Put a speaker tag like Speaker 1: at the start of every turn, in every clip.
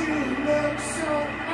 Speaker 1: she looks so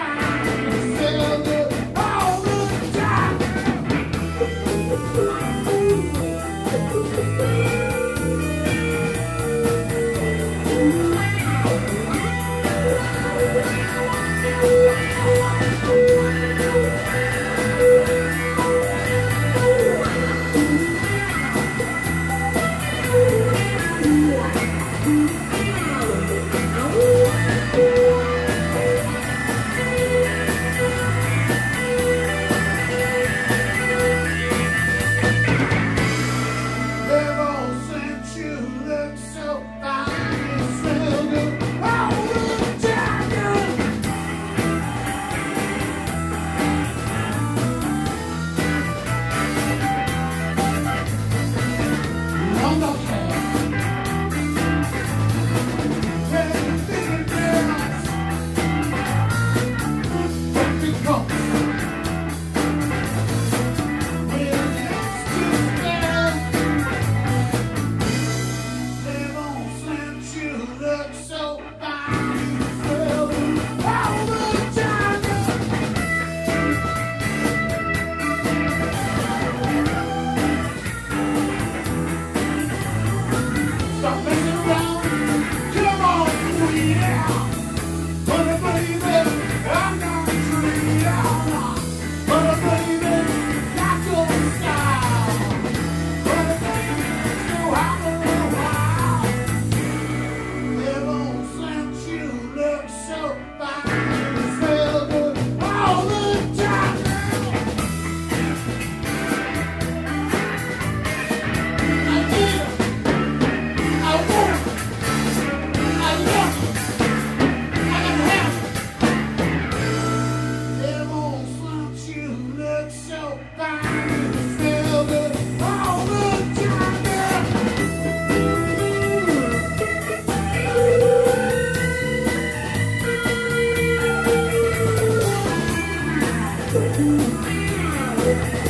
Speaker 1: Thank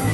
Speaker 1: you.